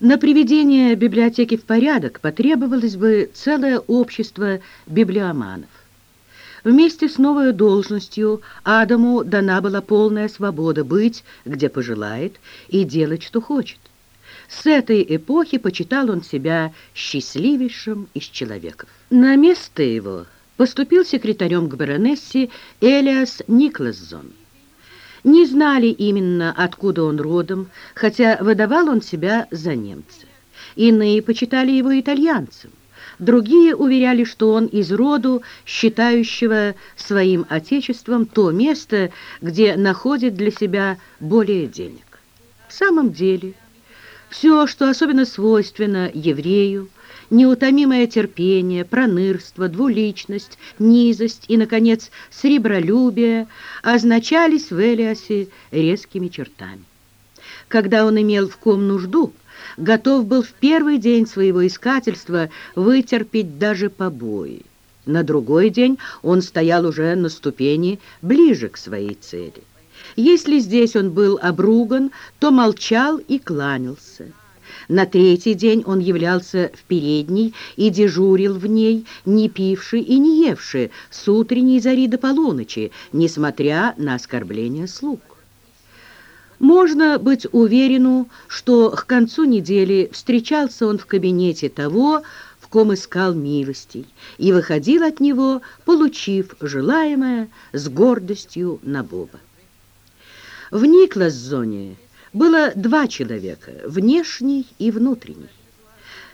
На приведение библиотеки в порядок потребовалось бы целое общество библиоманов. Вместе с новой должностью Адаму дана была полная свобода быть, где пожелает, и делать, что хочет. С этой эпохи почитал он себя счастливейшим из человеков. На место его поступил секретарем к баронессе Элиас Никлассон. Не знали именно, откуда он родом, хотя выдавал он себя за немца. Иные почитали его итальянцем. Другие уверяли, что он из роду, считающего своим отечеством то место, где находит для себя более денег. В самом деле, все, что особенно свойственно еврею, неутомимое терпение, пронырство, двуличность, низость и, наконец, сребролюбие означались в Элиасе резкими чертами. Когда он имел в ком нужду, готов был в первый день своего искательства вытерпеть даже побои. На другой день он стоял уже на ступени ближе к своей цели. Если здесь он был обруган, то молчал и кланялся. На третий день он являлся в передней и дежурил в ней, не пивший и не евший, с утренней зари до полуночи, несмотря на оскорбления слуг. Можно быть уверену, что к концу недели встречался он в кабинете того, в ком искал милостей, и выходил от него, получив желаемое с гордостью на Боба. В Никлас-зоне было два человека, внешний и внутренний.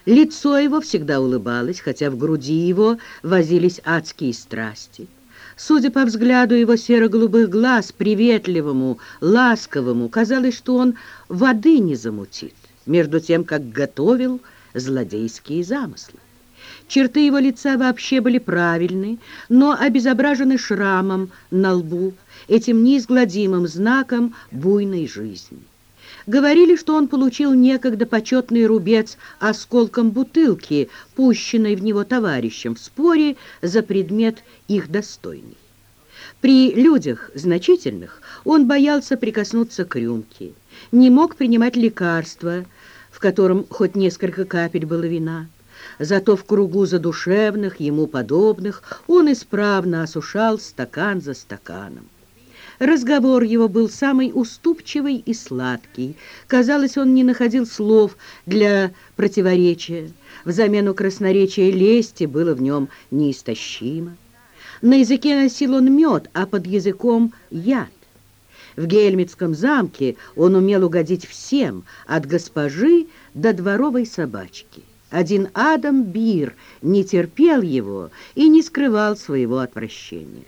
Лицо его всегда улыбалось, хотя в груди его возились адские страсти. Судя по взгляду его серо-голубых глаз, приветливому, ласковому, казалось, что он воды не замутит, между тем, как готовил злодейские замыслы. Черты его лица вообще были правильны, но обезображены шрамом на лбу, этим неизгладимым знаком буйной жизни. Говорили, что он получил некогда почетный рубец осколком бутылки, пущенной в него товарищем в споре за предмет их достойный. При людях значительных он боялся прикоснуться к рюмке, не мог принимать лекарства, в котором хоть несколько капель было вина. Зато в кругу задушевных, ему подобных, он исправно осушал стакан за стаканом. Разговор его был самый уступчивый и сладкий. Казалось, он не находил слов для противоречия. Взамену красноречия лести было в нем неистощимо. На языке носил он мед, а под языком яд. В Гельмитском замке он умел угодить всем, от госпожи до дворовой собачки. Один Адам Бир не терпел его и не скрывал своего отвращения.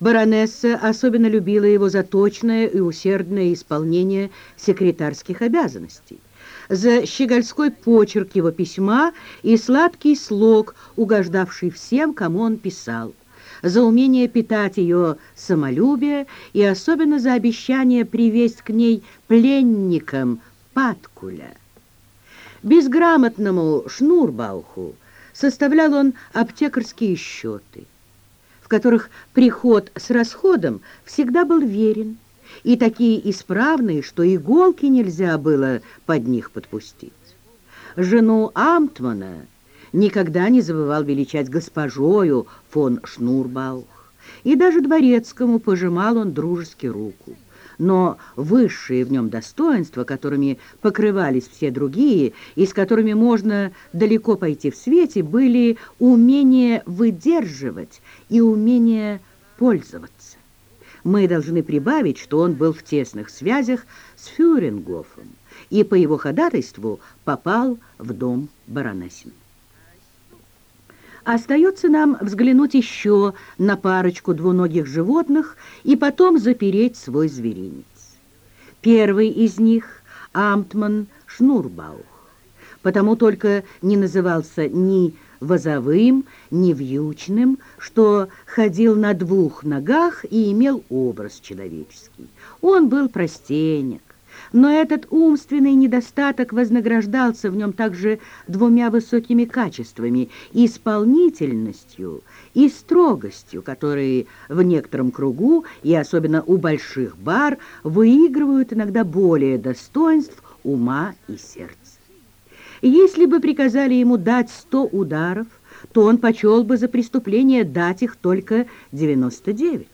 Баронесса особенно любила его за точное и усердное исполнение секретарских обязанностей, за щегольской почерк его письма и сладкий слог, угождавший всем, кому он писал, за умение питать ее самолюбие и особенно за обещание привезть к ней пленникам Паткуля. Безграмотному Шнурбауху составлял он аптекарские счеты которых приход с расходом всегда был верен, и такие исправные, что иголки нельзя было под них подпустить. Жену Амтмана никогда не забывал величать госпожою фон Шнурбаух, и даже дворецкому пожимал он дружески руку но высшие в нем достоинства, которыми покрывались все другие, и с которыми можно далеко пойти в свете, были умение выдерживать и умение пользоваться. Мы должны прибавить, что он был в тесных связях с Фюрингофом и по его ходатайству попал в дом баронессин. Остается нам взглянуть еще на парочку двуногих животных и потом запереть свой зверинец. Первый из них — Амтман Шнурбаух, потому только не назывался ни возовым, ни вьючным, что ходил на двух ногах и имел образ человеческий. Он был простенек, но этот умственный недостаток вознаграждался в нем также двумя высокими качествами – исполнительностью и строгостью, которые в некотором кругу, и особенно у больших бар, выигрывают иногда более достоинств ума и сердца. Если бы приказали ему дать сто ударов, то он почел бы за преступление дать их только 99.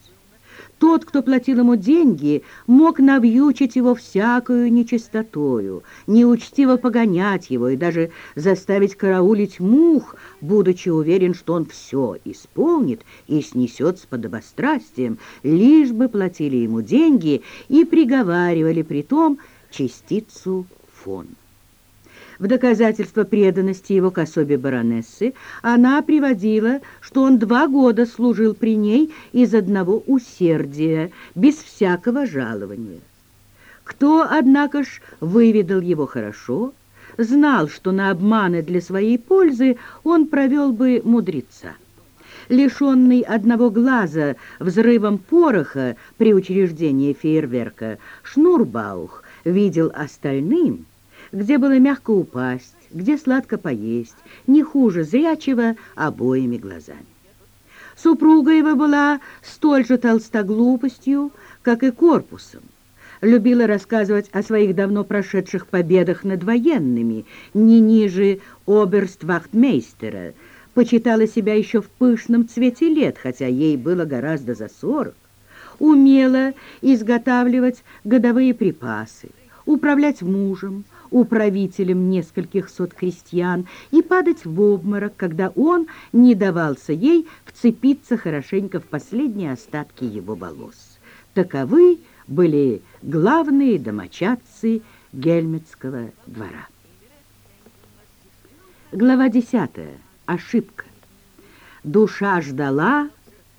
Тот, кто платил ему деньги, мог навьючить его всякую нечистотою, неучтиво погонять его и даже заставить караулить мух, будучи уверен, что он все исполнит и снесет с подобострастием, лишь бы платили ему деньги и приговаривали при том частицу фон. В доказательство преданности его к особе баронессы она приводила, что он два года служил при ней из одного усердия, без всякого жалования. Кто, однако ж, выведал его хорошо, знал, что на обманы для своей пользы он провел бы мудреца. Лишенный одного глаза взрывом пороха при учреждении фейерверка, Шнурбаух видел остальным, где было мягко упасть, где сладко поесть, не хуже зрячего обоими глазами. Супруга его была столь же толстоглупостью, как и корпусом. Любила рассказывать о своих давно прошедших победах над военными, не ниже оберствахтмейстера, почитала себя еще в пышном цвете лет, хотя ей было гораздо за сорок, умела изготавливать годовые припасы, управлять мужем, управителем нескольких сот крестьян и падать в обморок, когда он не давался ей вцепиться хорошенько в последние остатки его волос. Таковы были главные домочадцы Гельметского двора. Глава десятая. Ошибка. Душа ждала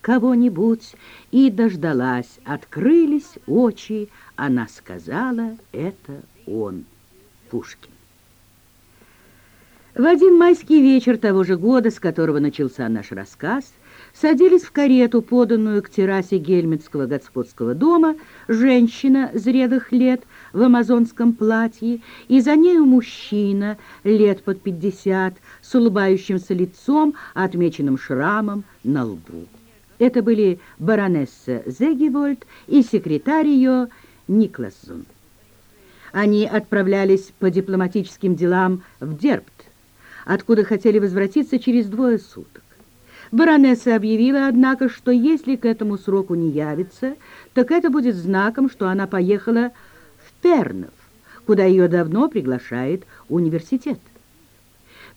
кого-нибудь и дождалась. Открылись очи, она сказала, это он. Пушкин. В один майский вечер того же года, с которого начался наш рассказ, садились в карету, поданную к террасе Гельмитского господского дома, женщина зрелых лет в амазонском платье, и за нею мужчина лет под пятьдесят с улыбающимся лицом, отмеченным шрамом на лбу. Это были баронесса Зегевольд и секретарь ее Никлассон. Они отправлялись по дипломатическим делам в Дербт, откуда хотели возвратиться через двое суток. Баронесса объявила, однако, что если к этому сроку не явится, так это будет знаком, что она поехала в Пернов, куда ее давно приглашает университет.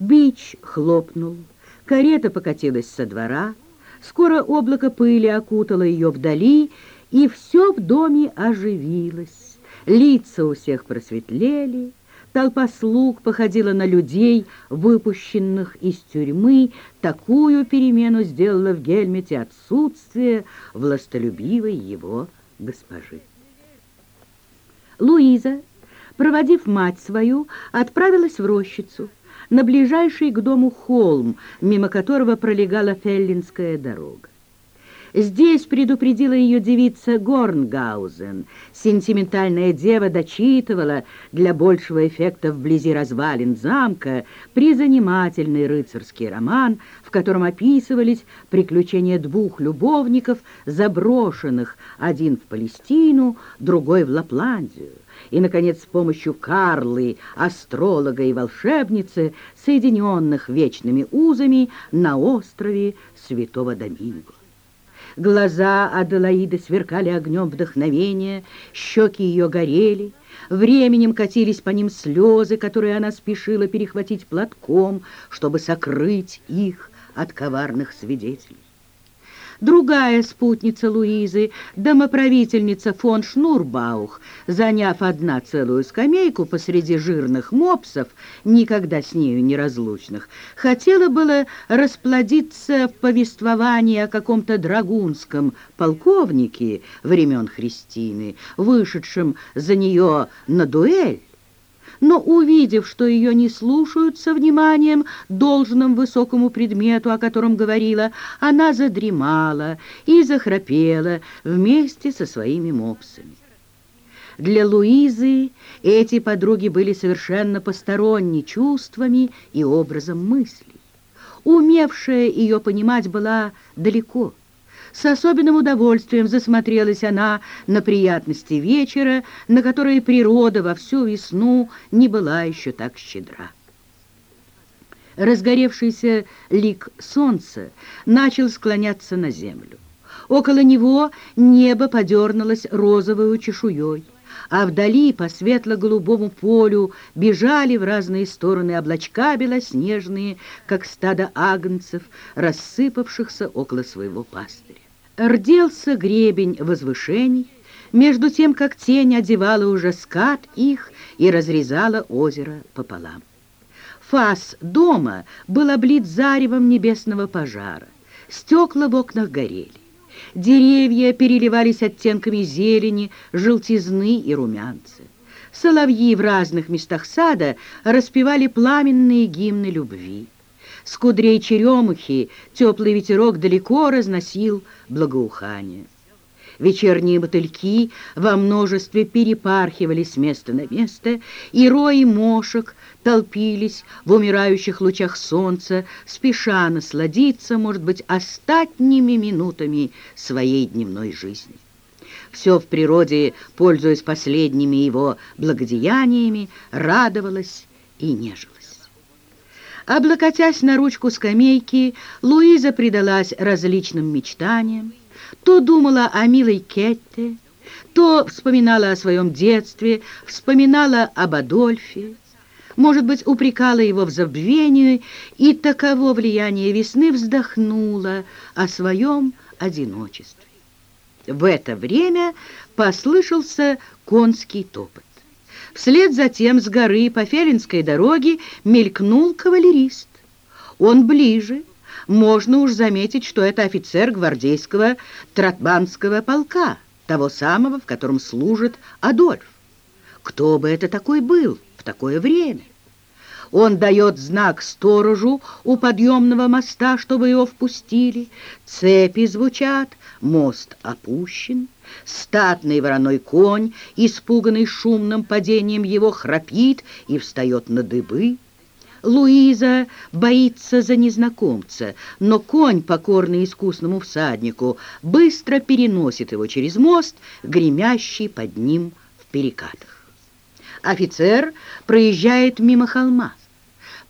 Бич хлопнул, карета покатилась со двора, скоро облако пыли окутало ее вдали, и все в доме оживилось. Лица у всех просветлели, толпа слуг походила на людей, выпущенных из тюрьмы. Такую перемену сделала в Гельмете отсутствие властолюбивой его госпожи. Луиза, проводив мать свою, отправилась в рощицу, на ближайший к дому холм, мимо которого пролегала Феллинская дорога. Здесь предупредила ее девица Горнгаузен. Сентиментальная дева дочитывала для большего эффекта вблизи развалин замка призанимательный рыцарский роман, в котором описывались приключения двух любовников, заброшенных, один в Палестину, другой в Лапландию. И, наконец, с помощью Карлы, астролога и волшебницы, соединенных вечными узами на острове Святого Доминго. Глаза Аделаиды сверкали огнем вдохновения, щеки ее горели, временем катились по ним слезы, которые она спешила перехватить платком, чтобы сокрыть их от коварных свидетелей. Другая спутница Луизы, домоправительница фон Шнурбаух, заняв одна целую скамейку посреди жирных мопсов, никогда с нею неразлучных, хотела было расплодиться в повествовании о каком-то драгунском полковнике времен Христины, вышедшем за нее на дуэль, но, увидев, что ее не слушают со вниманием должным высокому предмету, о котором говорила, она задремала и захрапела вместе со своими мопсами. Для Луизы эти подруги были совершенно посторонни чувствами и образом мыслей. Умевшая ее понимать была далеко – с особенным удовольствием засмотрелась она на приятности вечера, на которые природа во всю весну не была еще так щедра. Разгоревшийся лик солнца начал склоняться на землю. Около него небо подернулось розовой чешуей, а вдали по светло-голубому полю бежали в разные стороны облачка белоснежные, как стадо агнцев, рассыпавшихся около своего пастыря. Рделся гребень возвышений, между тем, как тень одевала уже скат их и разрезала озеро пополам. Фас дома был облит заревом небесного пожара. Стекла в окнах горели. Деревья переливались оттенками зелени, желтизны и румянца. Соловьи в разных местах сада распевали пламенные гимны любви. С кудрей черемухи теплый ветерок далеко разносил благоухание. Вечерние мотыльки во множестве перепархивали с места на место, и рои мошек толпились в умирающих лучах солнца, спеша насладиться, может быть, остатними минутами своей дневной жизни. Все в природе, пользуясь последними его благодеяниями, радовалось и нежилось. Облокотясь на ручку скамейки, Луиза предалась различным мечтаниям, то думала о милой Кетте, то вспоминала о своем детстве, вспоминала об Адольфе, может быть, упрекала его в забвении, и таково влияние весны вздохнула о своем одиночестве. В это время послышался конский топот. Вслед за тем с горы по Фелинской дороге мелькнул кавалерист. Он ближе, можно уж заметить, что это офицер гвардейского Тротбанского полка, того самого, в котором служит Адольф. Кто бы это такой был в такое время? Он дает знак сторожу у подъемного моста, чтобы его впустили. Цепи звучат, мост опущен. Статный вороной конь, испуганный шумным падением его, храпит и встает на дыбы. Луиза боится за незнакомца, но конь, покорный искусному всаднику, быстро переносит его через мост, гремящий под ним в перекатах. Офицер проезжает мимо холма.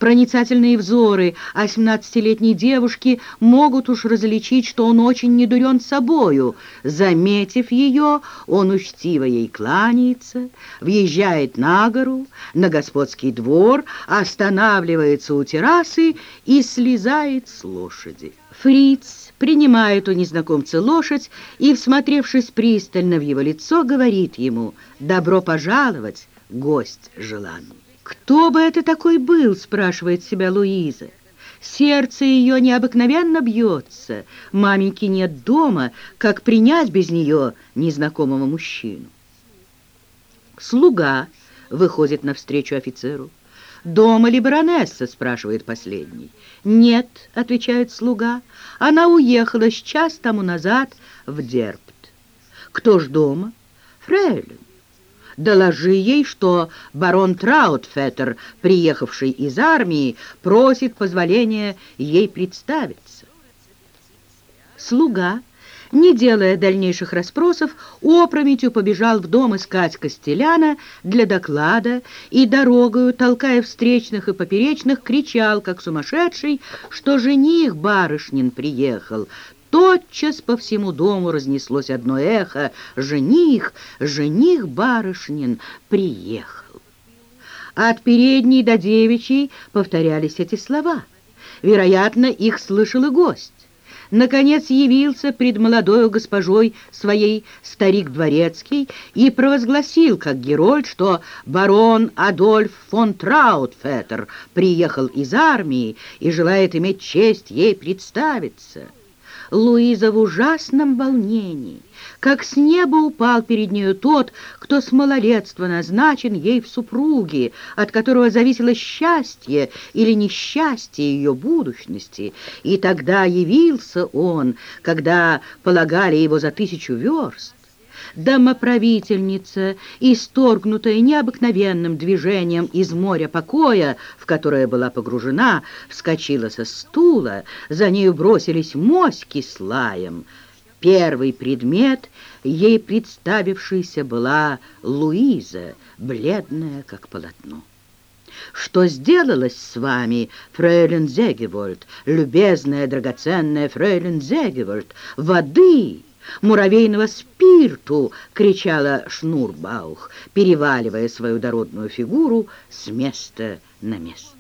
Проницательные взоры осьмнадцатилетней девушки могут уж различить, что он очень недурен собою. Заметив ее, он учтиво ей кланяется, въезжает на гору, на господский двор, останавливается у террасы и слезает с лошади. Фриц принимает у незнакомца лошадь и, всмотревшись пристально в его лицо, говорит ему «Добро пожаловать, гость желанный». «Кто бы это такой был?» — спрашивает себя Луиза. Сердце ее необыкновенно бьется. Маменьки нет дома, как принять без нее незнакомого мужчину. Слуга выходит навстречу офицеру. «Дома ли баронесса?» — спрашивает последний. «Нет», — отвечает слуга, — «она уехала с час тому назад в Дерпт». «Кто ж дома?» «Фрейлин». Доложи ей, что барон Траутфеттер, приехавший из армии, просит позволения ей представиться. Слуга, не делая дальнейших расспросов, опрометью побежал в дом искать Костеляна для доклада и дорогою, толкая встречных и поперечных, кричал, как сумасшедший, что жених барышнин приехал, Тотчас по всему дому разнеслось одно эхо «Жених, жених барышнин приехал». От передней до девичьей повторялись эти слова. Вероятно, их слышал и гость. Наконец явился пред молодою госпожой своей старик Дворецкий и провозгласил, как герой, что барон Адольф фон Траутфеттер приехал из армии и желает иметь честь ей представиться. Луиза в ужасном волнении, как с неба упал перед нею тот, кто с малолетства назначен ей в супруги, от которого зависело счастье или несчастье ее будущности. И тогда явился он, когда полагали его за тысячу верст, домоправительница, исторгнутая необыкновенным движением из моря покоя, в которое была погружена, вскочила со стула, за нею бросились моськи с лаем. Первый предмет, ей представившийся, была Луиза, бледная, как полотно. что сделалось с вами, фрейлин Зегевольд, любезная, драгоценная фрейлин Зегевольд? Воды, муравейного спирту!» — кричала Шнурбаух, переваливая свою дородную фигуру с места на место.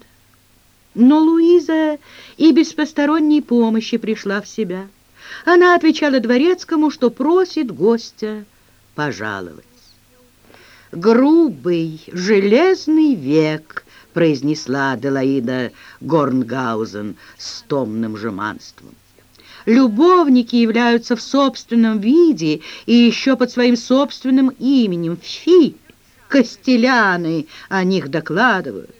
Но Луиза и без посторонней помощи пришла в себя. Она отвечала дворецкому, что просит гостя пожаловать. «Грубый, железный век», — произнесла Аделаида Горнгаузен с томным жеманством. Любовники являются в собственном виде и еще под своим собственным именем. Фи! Костеляны о них докладывают.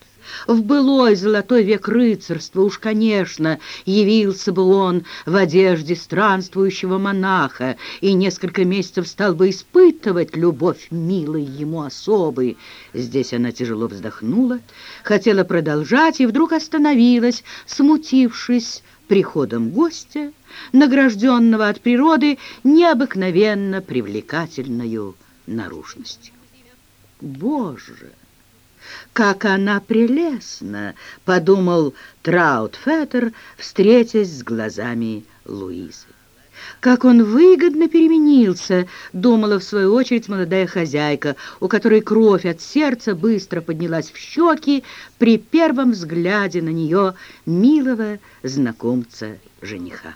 В былой золотой век рыцарства уж, конечно, явился бы он в одежде странствующего монаха и несколько месяцев стал бы испытывать любовь милой ему особы. Здесь она тяжело вздохнула, хотела продолжать и вдруг остановилась, смутившись приходом гостя, награжденного от природы необыкновенно привлекательной наружностью. Боже! «Как она прелестна!» — подумал Траутфеттер, встретясь с глазами Луизы. «Как он выгодно переменился!» — думала в свою очередь молодая хозяйка, у которой кровь от сердца быстро поднялась в щеки при первом взгляде на нее милого знакомца жениха.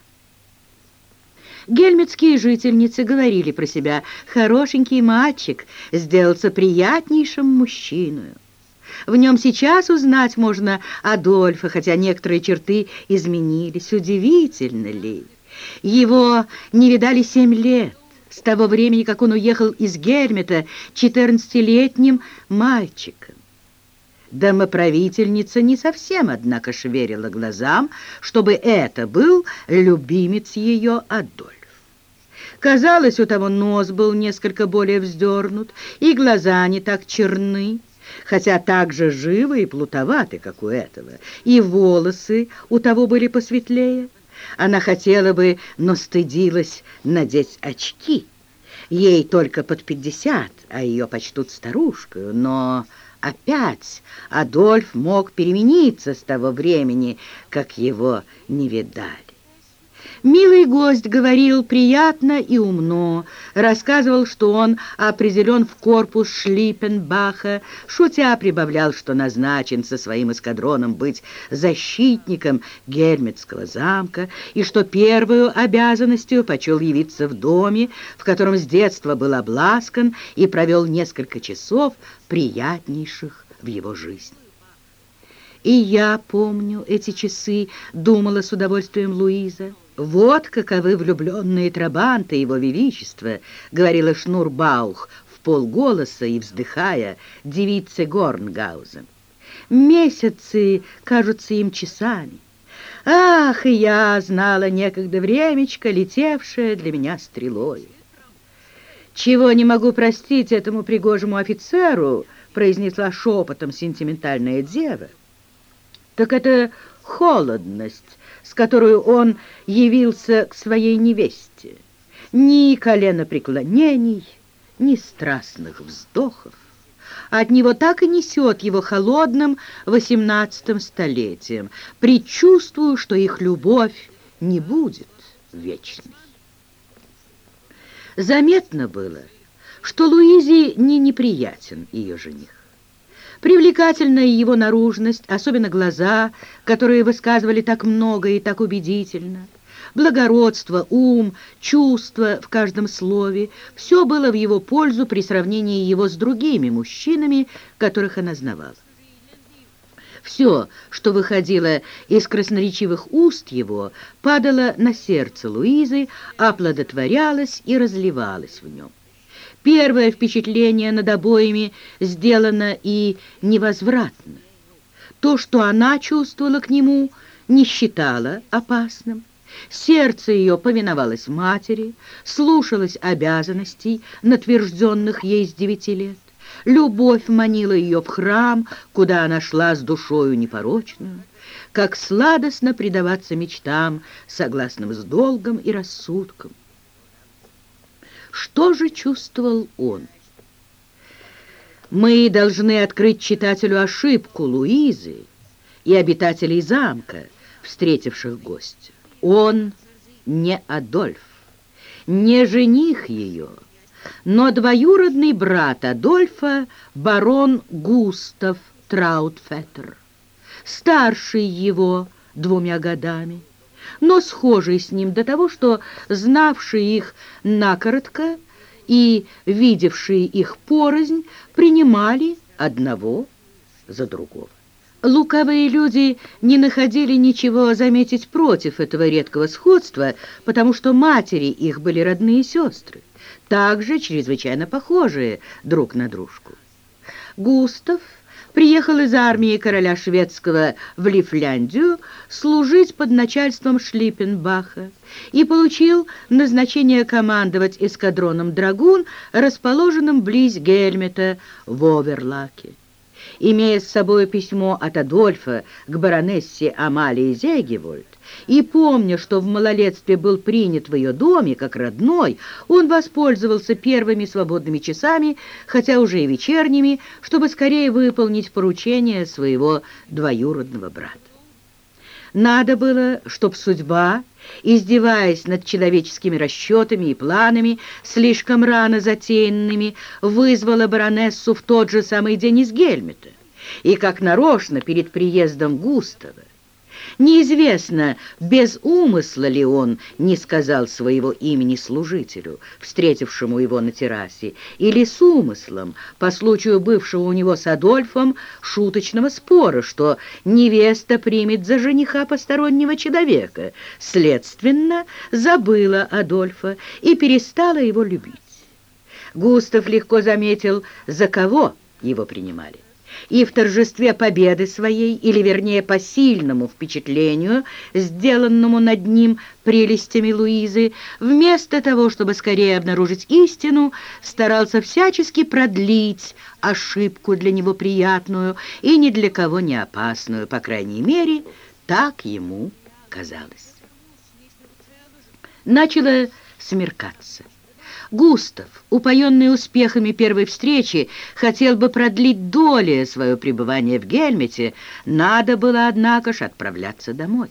Гельмитские жительницы говорили про себя «хорошенький мальчик, сделался приятнейшим мужчиной». В нем сейчас узнать можно Адольфа, хотя некоторые черты изменились. Удивительно ли? Его не видали семь лет, с того времени, как он уехал из Гельмета четырнадцатилетним мальчиком. Домоправительница не совсем, однако, шверила глазам, чтобы это был любимец ее Адольф. Казалось, у того нос был несколько более вздернут, и глаза не так черны, хотя так же живы и плутоваты, как у этого, и волосы у того были посветлее. Она хотела бы, но стыдилась надеть очки. Ей только под пятьдесят, а ее почтут старушкой, но опять Адольф мог перемениться с того времени, как его не видали. Милый гость говорил приятно и умно, рассказывал, что он определен в корпус Шлиппенбаха, шутя прибавлял, что назначен со своим эскадроном быть защитником Гельмитского замка и что первую обязанностью почел явиться в доме, в котором с детства был обласкан и провел несколько часов приятнейших в его жизни. «И я помню эти часы», — думала с удовольствием Луиза. «Вот каковы влюбленные трабанты его величества», — говорила Шнурбаух в полголоса и вздыхая девице Горнгаузен. «Месяцы кажутся им часами. Ах, и я знала некогда времечко, летевшее для меня стрелой». «Чего не могу простить этому пригожему офицеру», — произнесла шепотом сентиментальная дева, — «так это холодность, с которой он явился к своей невесте. Ни коленопреклонений, ни страстных вздохов. От него так и несет его холодным восемнадцатым столетием. Предчувствую, что их любовь не будет вечной. Заметно было, что Луизе не неприятен ее жених. Привлекательная его наружность, особенно глаза, которые высказывали так много и так убедительно, благородство, ум, чувство в каждом слове, все было в его пользу при сравнении его с другими мужчинами, которых она знавала. Все, что выходило из красноречивых уст его, падало на сердце Луизы, оплодотворялось и разливалось в нем. Первое впечатление над обоими сделано и невозвратно. То, что она чувствовала к нему, не считала опасным. Сердце ее повиновалось матери, слушалось обязанностей, натвержденных ей с девяти лет. Любовь манила ее в храм, куда она шла с душою непорочную. Как сладостно предаваться мечтам, согласным с долгом и рассудком. Что же чувствовал он? Мы должны открыть читателю ошибку Луизы и обитателей замка, встретивших гостя. Он не Адольф, не жених ее, но двоюродный брат Адольфа, барон Густав Траутфеттер, старший его двумя годами, но схожий с ним до того, что знавший их накоротко и видевшие их порознь принимали одного за другого. Лукавые люди не находили ничего заметить против этого редкого сходства, потому что матери их были родные сестры, также чрезвычайно похожие друг на дружку. Густав приехал из армии короля шведского в Лифляндию служить под начальством Шлиппенбаха и получил назначение командовать эскадроном «Драгун», расположенным близ Гельмета в Оверлаке. Имея с собой письмо от Адольфа к баронессе Амалии Зегевольд, и помня, что в малолетстве был принят в ее доме как родной, он воспользовался первыми свободными часами, хотя уже и вечерними, чтобы скорее выполнить поручение своего двоюродного брата. Надо было, чтоб судьба, издеваясь над человеческими расчетами и планами, слишком рано затеянными, вызвала баронессу в тот же самый день из Гельмета, и как нарочно перед приездом Густава Неизвестно, без умысла ли он не сказал своего имени служителю, встретившему его на террасе, или с умыслом, по случаю бывшего у него с Адольфом шуточного спора, что невеста примет за жениха постороннего человека, следственно, забыла Адольфа и перестала его любить. Густав легко заметил, за кого его принимали и в торжестве победы своей, или вернее по сильному впечатлению, сделанному над ним прелестями Луизы, вместо того, чтобы скорее обнаружить истину, старался всячески продлить ошибку для него приятную и ни для кого не опасную, по крайней мере, так ему казалось. Начало смеркаться. Густав, упоенный успехами первой встречи, хотел бы продлить долее свое пребывание в Гельмете, надо было, однако ж, отправляться домой.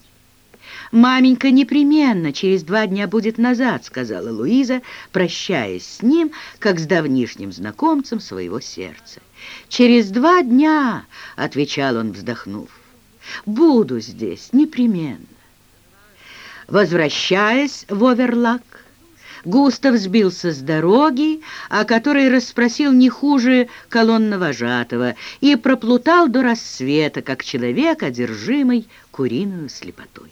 «Маменька непременно через два дня будет назад», — сказала Луиза, прощаясь с ним, как с давнишним знакомцем своего сердца. «Через два дня», — отвечал он, вздохнув, — «буду здесь непременно». Возвращаясь в Оверлак, Густав сбился с дороги, о которой расспросил не хуже колонновожатого, и проплутал до рассвета, как человек, одержимый куриную слепотой.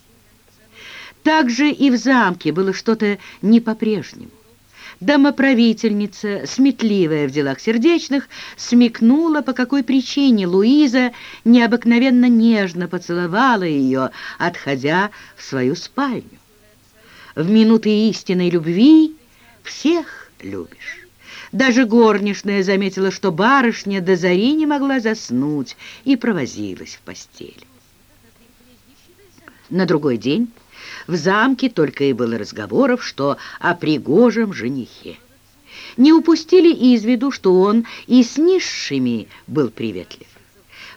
Также и в замке было что-то не по-прежнему. Домоправительница, сметливая в делах сердечных, смекнула, по какой причине Луиза необыкновенно нежно поцеловала ее, отходя в свою спальню. В минуты истинной любви всех любишь. Даже горничная заметила, что барышня до зари не могла заснуть и провозилась в постели. На другой день в замке только и было разговоров, что о пригожем женихе. Не упустили из виду, что он и с низшими был приветлив.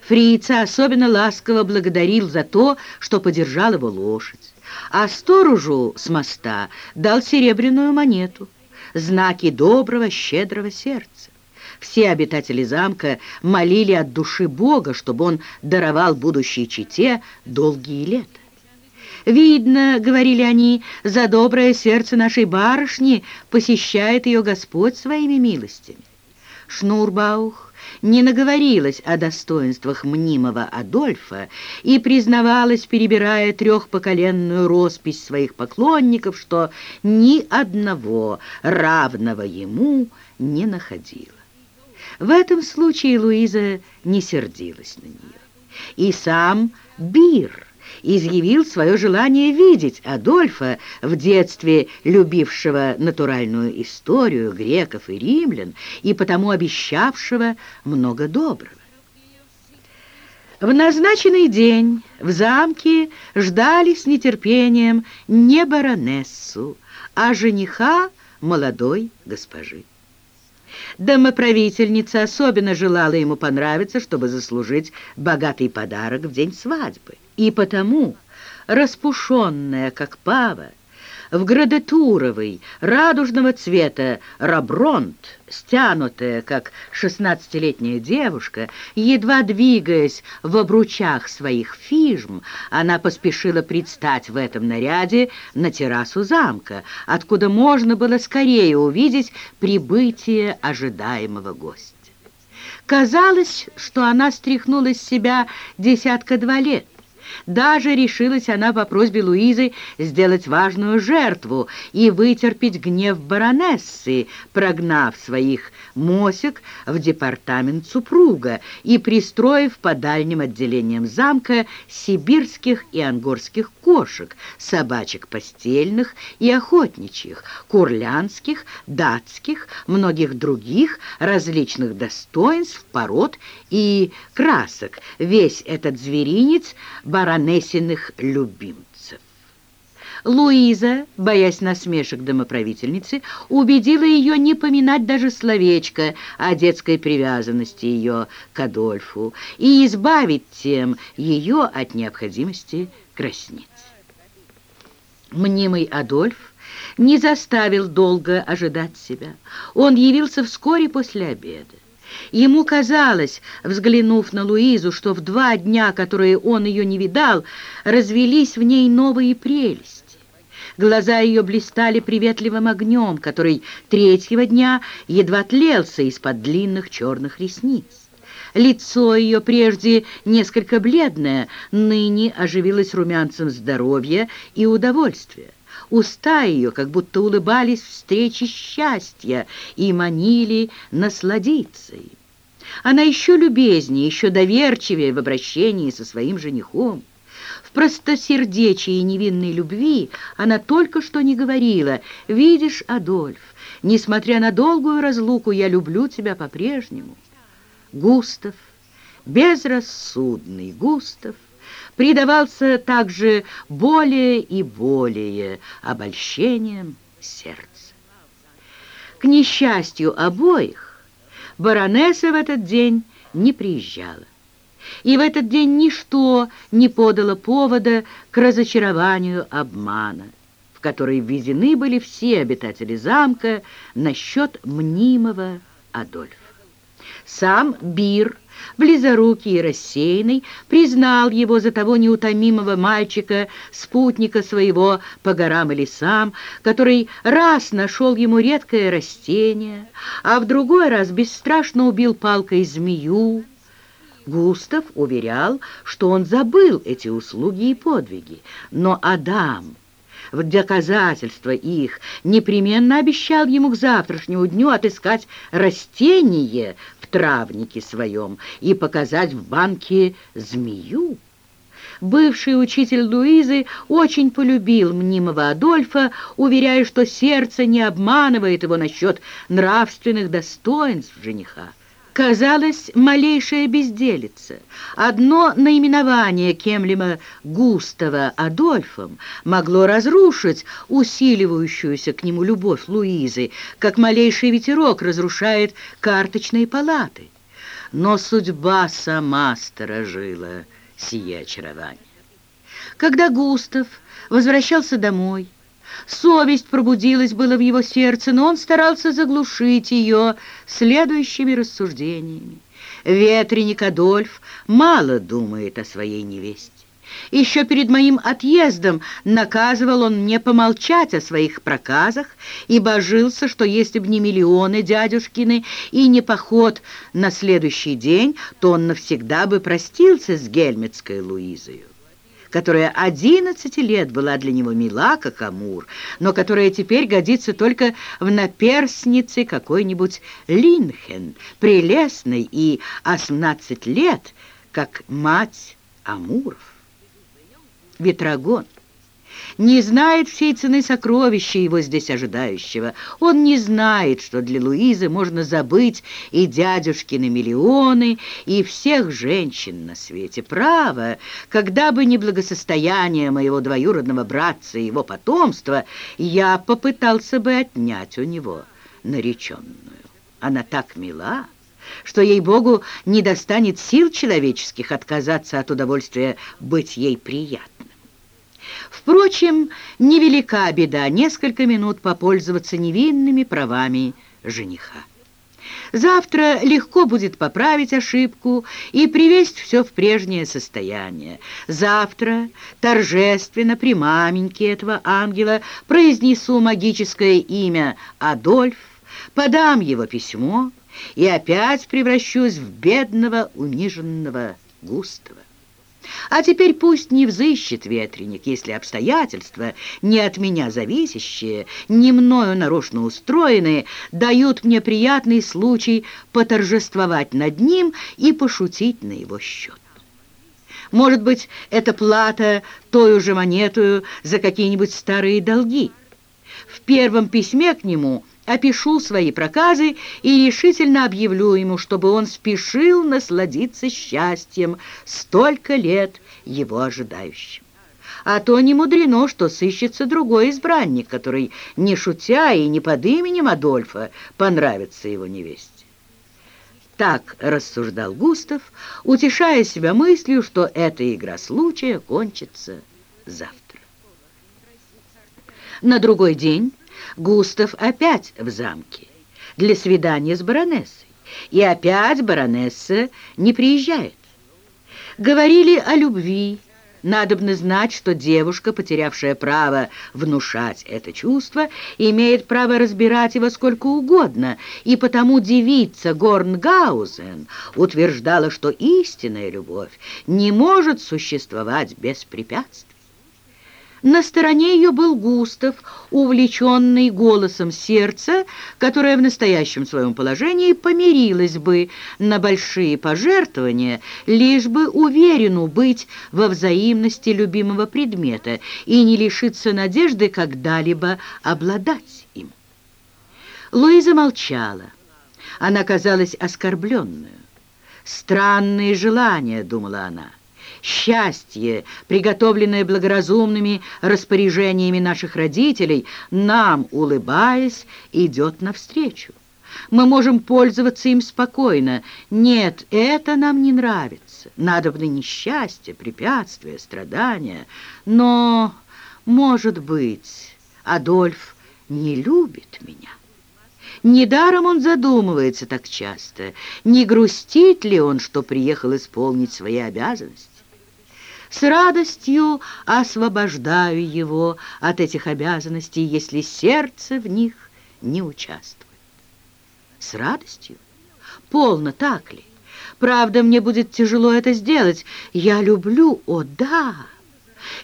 Фрица особенно ласково благодарил за то, что подержал его лошадь а сторожу с моста дал серебряную монету, знаки доброго, щедрого сердца. Все обитатели замка молили от души Бога, чтобы он даровал будущей чете долгие лета. «Видно, — говорили они, — за доброе сердце нашей барышни посещает ее Господь своими милостями». Шнурбаух не наговорилась о достоинствах мнимого Адольфа и признавалась, перебирая трехпоколенную роспись своих поклонников, что ни одного равного ему не находила. В этом случае Луиза не сердилась на нее. И сам Бир изъявил свое желание видеть Адольфа в детстве, любившего натуральную историю греков и римлян, и потому обещавшего много доброго. В назначенный день в замке ждали с нетерпением не баронессу, а жениха молодой госпожи. Домоправительница особенно желала ему понравиться, чтобы заслужить богатый подарок в день свадьбы. И потому, распушенная, как пава, в градатуровый, радужного цвета рабронт, стянутая, как шестнадцатилетняя девушка, едва двигаясь в обручах своих фижм, она поспешила предстать в этом наряде на террасу замка, откуда можно было скорее увидеть прибытие ожидаемого гостя. Казалось, что она стряхнула с себя десятка-два лет, даже решилась она по просьбе Луизы сделать важную жертву и вытерпеть гнев баронессы, прогнав своих мосик в департамент супруга и пристроив по дальним отделениям замка сибирских и ангорских кошек, собачек постельных и охотничьих, курлянских, датских, многих других различных достоинств, пород и красок. Весь этот зверинец баронессиных любимцев. Луиза, боясь насмешек домоправительницы, убедила ее не поминать даже словечко о детской привязанности ее к Адольфу и избавить тем ее от необходимости краснеть. Мнимый Адольф не заставил долго ожидать себя. Он явился вскоре после обеда. Ему казалось, взглянув на Луизу, что в два дня, которые он ее не видал, развелись в ней новые прелести. Глаза ее блистали приветливым огнем, который третьего дня едва тлелся из-под длинных черных ресниц. Лицо ее, прежде несколько бледное, ныне оживилось румянцем здоровья и удовольствия. Уста ее как будто улыбались встрече счастья и манили насладиться им. Она еще любезнее, еще доверчивее в обращении со своим женихом простосердечии и невинной любви она только что не говорила «Видишь, Адольф, несмотря на долгую разлуку, я люблю тебя по-прежнему». Густав, безрассудный Густав, предавался также более и более обольщением сердца. К несчастью обоих, баронесса в этот день не приезжала и в этот день ничто не подало повода к разочарованию обмана, в который введены были все обитатели замка насчет мнимого Адольфа. Сам Бир, близорукий и рассеянный, признал его за того неутомимого мальчика, спутника своего по горам и лесам, который раз нашел ему редкое растение, а в другой раз бесстрашно убил палкой змею, Густав уверял, что он забыл эти услуги и подвиги, но Адам в доказательство их непременно обещал ему к завтрашнему дню отыскать растение в травнике своем и показать в банке змею. Бывший учитель Луизы очень полюбил мнимого Адольфа, уверяя, что сердце не обманывает его насчет нравственных достоинств жениха. Казалось, малейшая безделица. Одно наименование кем-либо Густава Адольфом могло разрушить усиливающуюся к нему любовь Луизы, как малейший ветерок разрушает карточные палаты. Но судьба сама сторожила сие очарование. Когда Густав возвращался домой, Совесть пробудилась было в его сердце, но он старался заглушить ее следующими рассуждениями. Ветреник Адольф мало думает о своей невесте. Еще перед моим отъездом наказывал он мне помолчать о своих проказах и божился, что если б не миллионы дядюшкины и не поход на следующий день, то он навсегда бы простился с гельмитской Луизою которая 11 лет была для него мила, как Амур, но которая теперь годится только в наперснице какой-нибудь Линхен, прелестной и 18 лет, как мать Амуров. Ветрогон не знает всей цены сокровища его здесь ожидающего. Он не знает, что для Луизы можно забыть и дядюшкины миллионы, и всех женщин на свете. Право, когда бы не благосостояние моего двоюродного братца и его потомства, я попытался бы отнять у него нареченную. Она так мила, что, ей-богу, не достанет сил человеческих отказаться от удовольствия быть ей приятным. Впрочем, невелика беда несколько минут попользоваться невинными правами жениха. Завтра легко будет поправить ошибку и привести все в прежнее состояние. Завтра торжественно при маменьке этого ангела произнесу магическое имя Адольф, подам его письмо и опять превращусь в бедного униженного Густава. А теперь пусть не взыщет ветреник, если обстоятельства, не от меня зависящие, не мною нарочно устроенные, дают мне приятный случай поторжествовать над ним и пошутить на его счет. Может быть, это плата той же монетою за какие-нибудь старые долги. В первом письме к нему – опишу свои проказы и решительно объявлю ему, чтобы он спешил насладиться счастьем, столько лет его ожидающим. А то не мудрено, что сыщется другой избранник, который, не шутя и не под именем Адольфа, понравится его невесте. Так рассуждал Густав, утешая себя мыслью, что эта игра случая кончится завтра. На другой день Густав опять в замке для свидания с баронессой. И опять баронесса не приезжает. Говорили о любви. Надобно знать, что девушка, потерявшая право внушать это чувство, имеет право разбирать его сколько угодно, и потому девица Горнгаузен утверждала, что истинная любовь не может существовать без препятствий. На стороне ее был Густав, увлеченный голосом сердца, которое в настоящем своем положении помирилось бы на большие пожертвования, лишь бы уверену быть во взаимности любимого предмета и не лишиться надежды когда-либо обладать им. Луиза молчала. Она казалась оскорбленную. «Странные желания», — думала она, — Счастье, приготовленное благоразумными распоряжениями наших родителей, нам, улыбаясь, идет навстречу. Мы можем пользоваться им спокойно. Нет, это нам не нравится. Надо бы несчастье, препятствия, страдания. Но, может быть, Адольф не любит меня. Недаром он задумывается так часто, не грустит ли он, что приехал исполнить свои обязанности. С радостью освобождаю его от этих обязанностей, если сердце в них не участвует. С радостью? Полно так ли? Правда, мне будет тяжело это сделать. Я люблю, о да!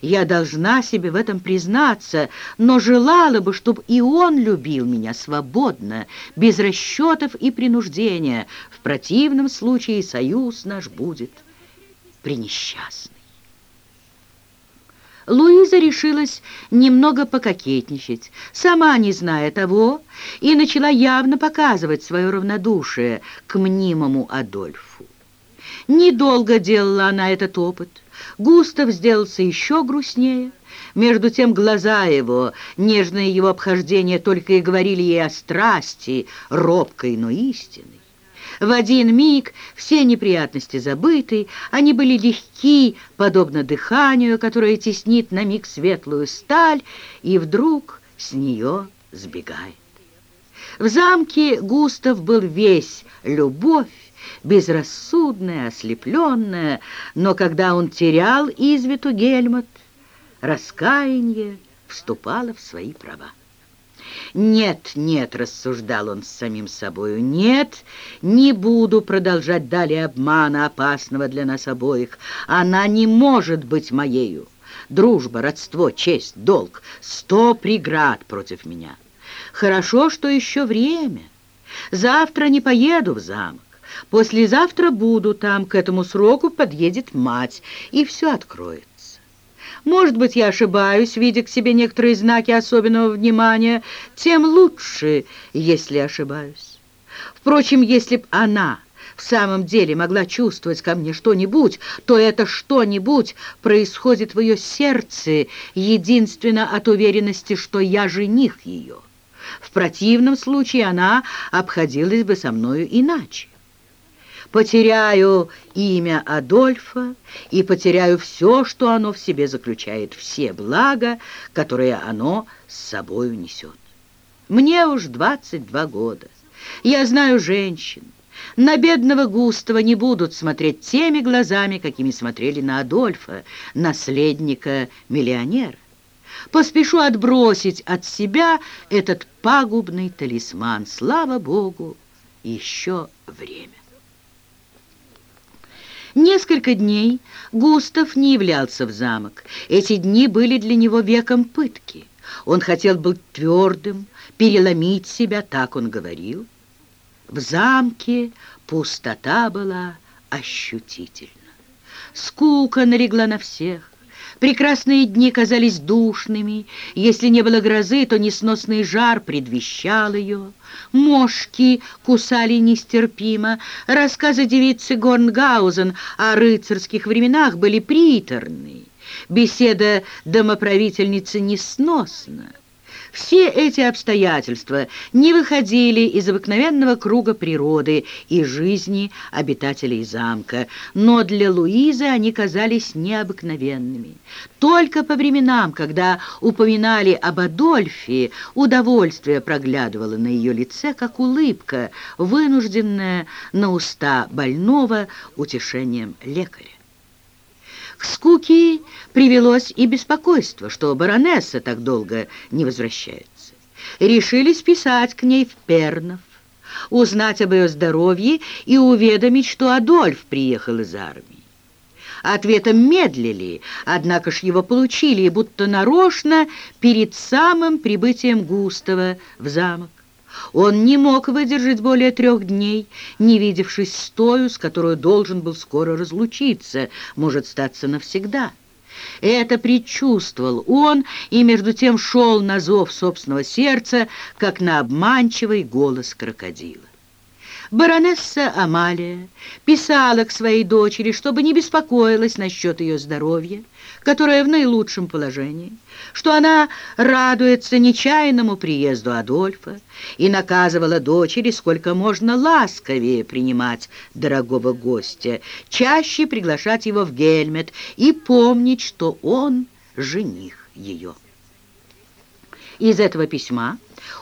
Я должна себе в этом признаться, но желала бы, чтобы и он любил меня свободно, без расчетов и принуждения. В противном случае союз наш будет пренесчастный. Луиза решилась немного пококетничать, сама не зная того, и начала явно показывать свое равнодушие к мнимому Адольфу. Недолго делала она этот опыт. Густав сделался еще грустнее. Между тем глаза его, нежное его обхождение только и говорили ей о страсти, робкой, но истинной. В один миг все неприятности забыты, они были легки, подобно дыханию, которое теснит на миг светлую сталь, и вдруг с нее сбегает. В замке Густав был весь любовь, безрассудная, ослепленная, но когда он терял из виду Гельмут, раскаяние вступало в свои права. «Нет, нет», — рассуждал он с самим собою, «нет, не буду продолжать далее обмана, опасного для нас обоих. Она не может быть моею. Дружба, родство, честь, долг — сто преград против меня. Хорошо, что еще время. Завтра не поеду в замок. Послезавтра буду там, к этому сроку подъедет мать, и все откроет. Может быть, я ошибаюсь, видя к себе некоторые знаки особенного внимания, тем лучше, если ошибаюсь. Впрочем, если б она в самом деле могла чувствовать ко мне что-нибудь, то это что-нибудь происходит в ее сердце единственно от уверенности, что я жених ее. В противном случае она обходилась бы со мною иначе. Потеряю имя Адольфа и потеряю все, что оно в себе заключает, все блага, которые оно с собой несет. Мне уж 22 года. Я знаю женщин. На бедного Густава не будут смотреть теми глазами, какими смотрели на Адольфа, наследника миллионера. Поспешу отбросить от себя этот пагубный талисман. Слава Богу, еще время. Несколько дней Густав не являлся в замок. Эти дни были для него веком пытки. Он хотел быть твердым, переломить себя, так он говорил. В замке пустота была ощутительна. Скука налегла на всех. Прекрасные дни казались душными. Если не было грозы, то несносный жар предвещал ее. Мошки кусали нестерпимо. Рассказы девицы Горнгаузен о рыцарских временах были приторны. Беседа домоправительницы несносна. Все эти обстоятельства не выходили из обыкновенного круга природы и жизни обитателей замка, но для Луизы они казались необыкновенными. Только по временам, когда упоминали об Адольфе, удовольствие проглядывало на ее лице, как улыбка, вынужденная на уста больного утешением лекаря. К скуке привелось и беспокойство, что баронесса так долго не возвращается. Решились писать к ней в Пернов, узнать об ее здоровье и уведомить, что Адольф приехал из армии. Ответом медлили, однако ж его получили, будто нарочно перед самым прибытием Густава в замок. Он не мог выдержать более трех дней, не видевшись с тою, с которой должен был скоро разлучиться, может статься навсегда. Это предчувствовал он и между тем шел на зов собственного сердца, как на обманчивый голос крокодила. Баронесса Амалия писала к своей дочери, чтобы не беспокоилась насчет ее здоровья, которое в наилучшем положении, что она радуется нечаянному приезду Адольфа и наказывала дочери сколько можно ласковее принимать дорогого гостя, чаще приглашать его в Гельмет и помнить, что он жених ее. Из этого письма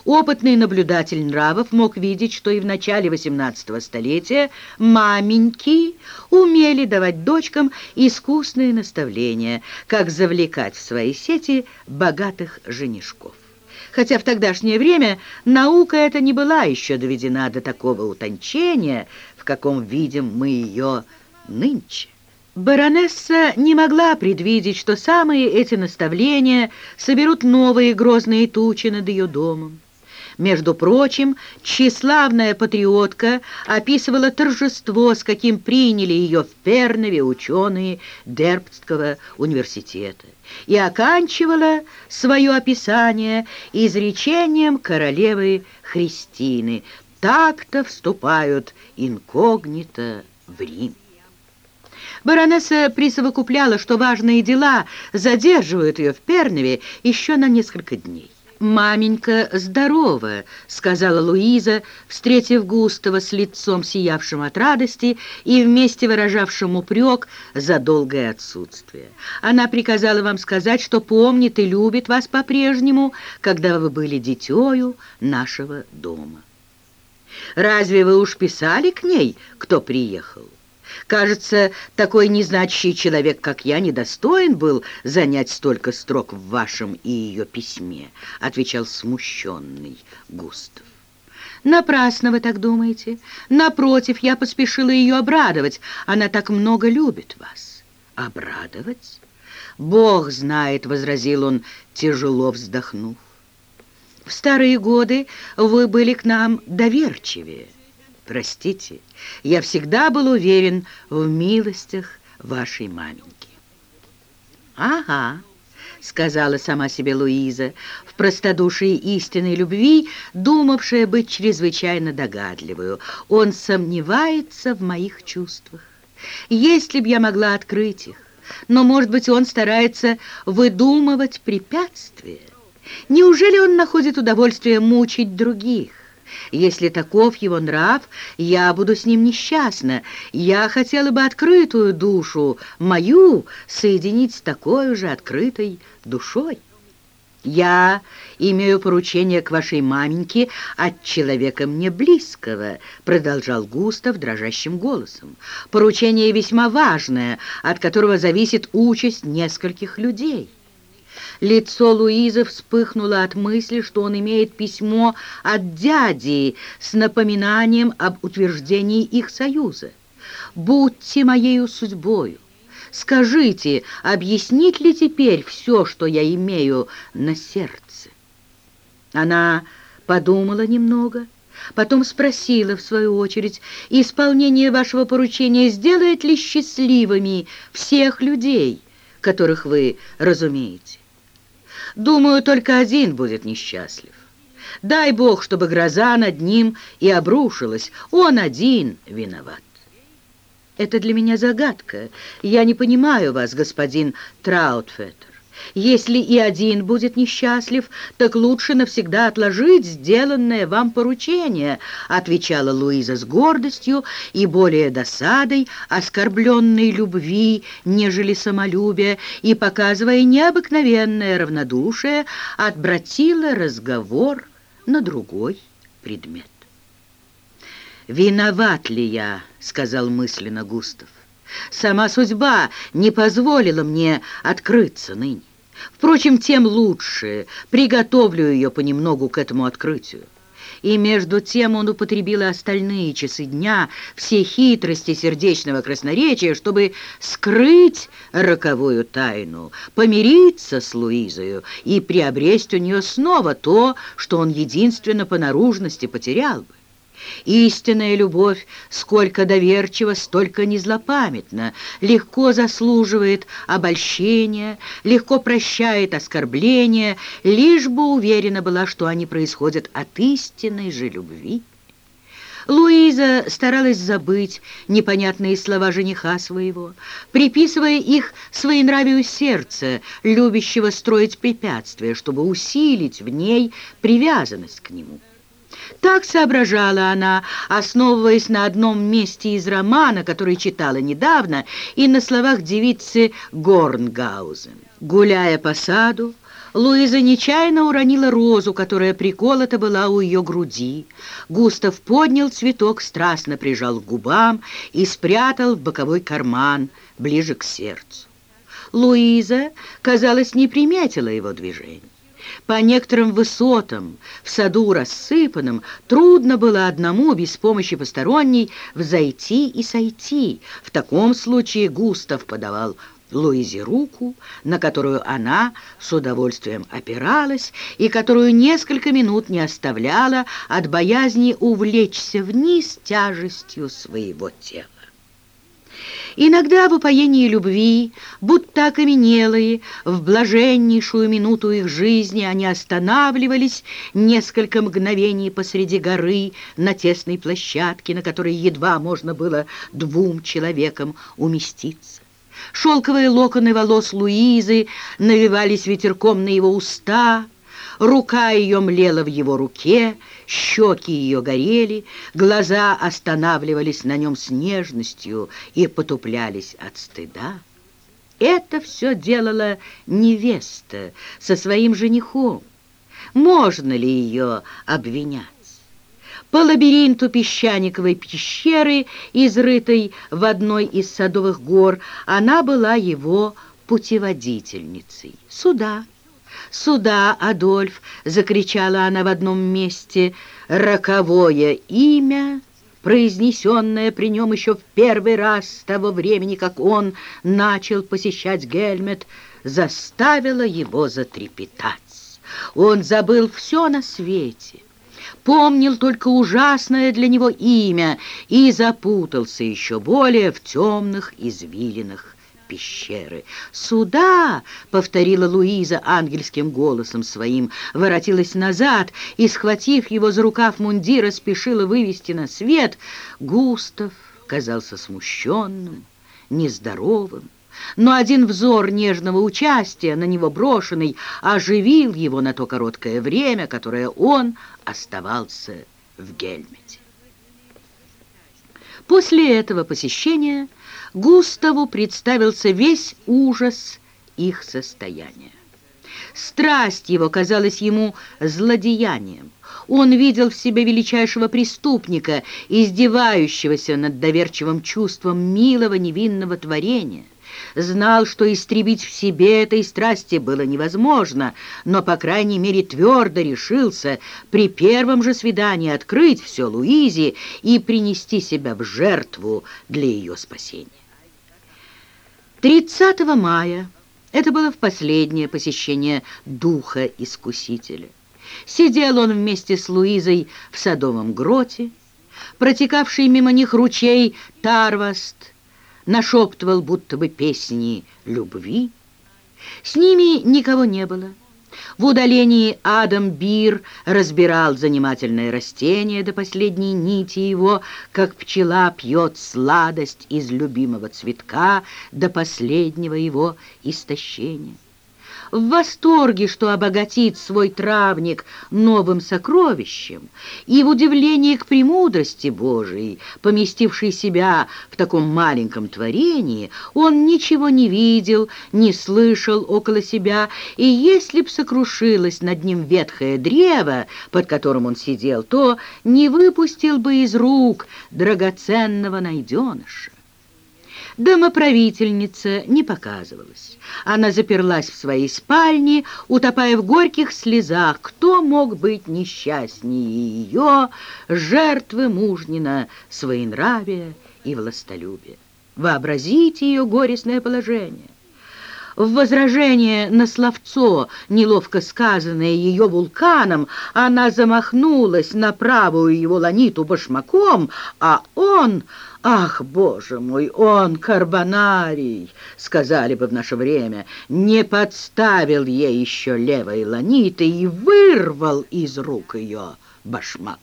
Опытный наблюдатель нравов мог видеть, что и в начале XVIII столетия маменьки умели давать дочкам искусные наставления, как завлекать в свои сети богатых женишков. Хотя в тогдашнее время наука эта не была еще доведена до такого утончения, в каком видим мы ее нынче. Баронесса не могла предвидеть, что самые эти наставления соберут новые грозные тучи над ее домом. Между прочим, тщеславная патриотка описывала торжество, с каким приняли ее в Пернове ученые Дербстского университета, и оканчивала свое описание изречением королевы Христины «Так-то вступают инкогнито в Рим». Баронесса присовокупляла, что важные дела задерживают ее в Пернове еще на несколько дней. «Маменька здорова», — сказала Луиза, встретив Густава с лицом сиявшим от радости и вместе выражавшим упрек за долгое отсутствие. «Она приказала вам сказать, что помнит и любит вас по-прежнему, когда вы были дитёю нашего дома». «Разве вы уж писали к ней, кто приехал?» Кажется, такой незначащий человек, как я, недостоин был занять столько строк в вашем и ее письме, отвечал смущенный Густав. Напрасно вы так думаете. Напротив, я поспешила ее обрадовать. Она так много любит вас. Обрадовать? Бог знает, возразил он, тяжело вздохнув. В старые годы вы были к нам доверчивее. Простите, я всегда был уверен в милостях вашей маменьки. Ага, сказала сама себе Луиза, в простодушии истинной любви, думавшая быть чрезвычайно догадливую. Он сомневается в моих чувствах. Если б я могла открыть их, но, может быть, он старается выдумывать препятствия. Неужели он находит удовольствие мучить других? Если таков его нрав, я буду с ним несчастна. Я хотела бы открытую душу, мою, соединить с такой же открытой душой. Я имею поручение к вашей маменьке от человека мне близкого, продолжал Густав дрожащим голосом. Поручение весьма важное, от которого зависит участь нескольких людей. Лицо Луизы вспыхнуло от мысли, что он имеет письмо от дяди с напоминанием об утверждении их союза. «Будьте моею судьбою. Скажите, объяснить ли теперь все, что я имею на сердце?» Она подумала немного, потом спросила в свою очередь, «Исполнение вашего поручения сделает ли счастливыми всех людей, которых вы разумеете?» Думаю, только один будет несчастлив. Дай Бог, чтобы гроза над ним и обрушилась. Он один виноват. Это для меня загадка. Я не понимаю вас, господин Траутфеттер. Если и один будет несчастлив, так лучше навсегда отложить сделанное вам поручение, отвечала Луиза с гордостью и более досадой, оскорбленной любви, нежели самолюбия, и, показывая необыкновенное равнодушие, отбратила разговор на другой предмет. «Виноват ли я?» — сказал мысленно Густав. «Сама судьба не позволила мне открыться ныне. Впрочем, тем лучше. Приготовлю ее понемногу к этому открытию. И между тем он употребил остальные часы дня, все хитрости сердечного красноречия, чтобы скрыть роковую тайну, помириться с Луизою и приобрести у нее снова то, что он единственно по наружности потерял бы. Истинная любовь, сколько доверчива, столько незлопамятна, легко заслуживает обольщения, легко прощает оскорбления, лишь бы уверена была, что они происходят от истинной же любви. Луиза старалась забыть непонятные слова жениха своего, приписывая их своенравию сердца, любящего строить препятствия, чтобы усилить в ней привязанность к нему. Так соображала она, основываясь на одном месте из романа, который читала недавно, и на словах девицы Горнгаузен. Гуляя по саду, Луиза нечаянно уронила розу, которая приколота была у ее груди. Густав поднял цветок, страстно прижал к губам и спрятал в боковой карман, ближе к сердцу. Луиза, казалось, не приметила его движений. По некоторым высотам, в саду рассыпанном, трудно было одному, без помощи посторонней, взойти и сойти. В таком случае Густав подавал Луизе руку, на которую она с удовольствием опиралась и которую несколько минут не оставляла от боязни увлечься вниз тяжестью своего тела. Иногда в упоении любви, будто окаменелые, в блаженнейшую минуту их жизни они останавливались несколько мгновений посреди горы на тесной площадке, на которой едва можно было двум человекам уместиться. Шелковые локоны волос Луизы навивались ветерком на его уста — Рука ее млела в его руке, щеки ее горели, глаза останавливались на нем с нежностью и потуплялись от стыда. Это все делала невеста со своим женихом. Можно ли ее обвинять? По лабиринту песчаниковой пещеры, изрытой в одной из садовых гор, она была его путеводительницей. Сюда, «Сюда, Адольф!» — закричала она в одном месте. «Роковое имя!» произнесенное при нем еще в первый раз с того времени, как он начал посещать Гельмет, заставило его затрепетать. Он забыл все на свете, помнил только ужасное для него имя и запутался еще более в темных извилинах пещеры. «Сюда!» — повторила Луиза ангельским голосом своим, воротилась назад и, схватив его за рукав мундира, спешила вывести на свет. Густав казался смущенным, нездоровым. но один взор нежного участия, на него брошенный, оживил его на то короткое время, которое он оставался в Гельмете. После этого посещения Густаву представился весь ужас их состояния. Страсть его казалась ему злодеянием. Он видел в себе величайшего преступника, издевающегося над доверчивым чувством милого невинного творения. Знал, что истребить в себе этой страсти было невозможно, но, по крайней мере, твердо решился при первом же свидании открыть все Луизе и принести себя в жертву для ее спасения. 30 мая это было в последнее посещение духа Искусителя. Сидел он вместе с Луизой в садовом гроте, протекавший мимо них ручей Тарваст, нашептывал будто бы песни любви. С ними никого не было. В удалении Адам Бир разбирал занимательное растение до последней нити его, как пчела пьет сладость из любимого цветка до последнего его истощения в восторге, что обогатит свой травник новым сокровищем, и в удивлении к премудрости Божией, поместившей себя в таком маленьком творении, он ничего не видел, не слышал около себя, и если б сокрушилось над ним ветхое древо, под которым он сидел, то не выпустил бы из рук драгоценного найденыша. Домоправительница не показывалась. Она заперлась в своей спальне, утопая в горьких слезах. Кто мог быть несчастнее ее, жертвы мужнина, своенравия и властолюбия? Вообразите ее горестное положение. В возражение на словцо, неловко сказанное ее вулканом, она замахнулась на правую его ланиту башмаком, а он «Ах, боже мой, он карбонарий!» — сказали бы в наше время. Не подставил ей еще левой ланиты и вырвал из рук ее башмак.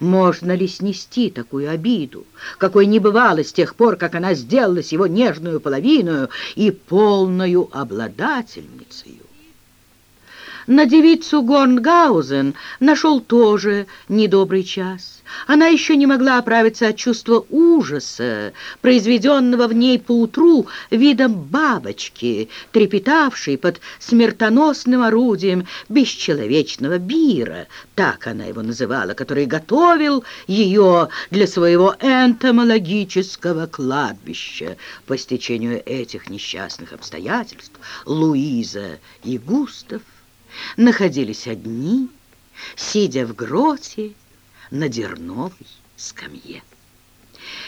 Можно ли снести такую обиду, какой не бывало с тех пор, как она сделалась его нежную половину и полную обладательницей? На девицу Горнгаузен нашел тоже недобрый час. Она еще не могла оправиться от чувства ужаса, произведенного в ней поутру видом бабочки, трепетавшей под смертоносным орудием бесчеловечного бира, так она его называла, который готовил ее для своего энтомологического кладбища. По стечению этих несчастных обстоятельств Луиза и Густав находились одни, сидя в гроте на дерновой скамье.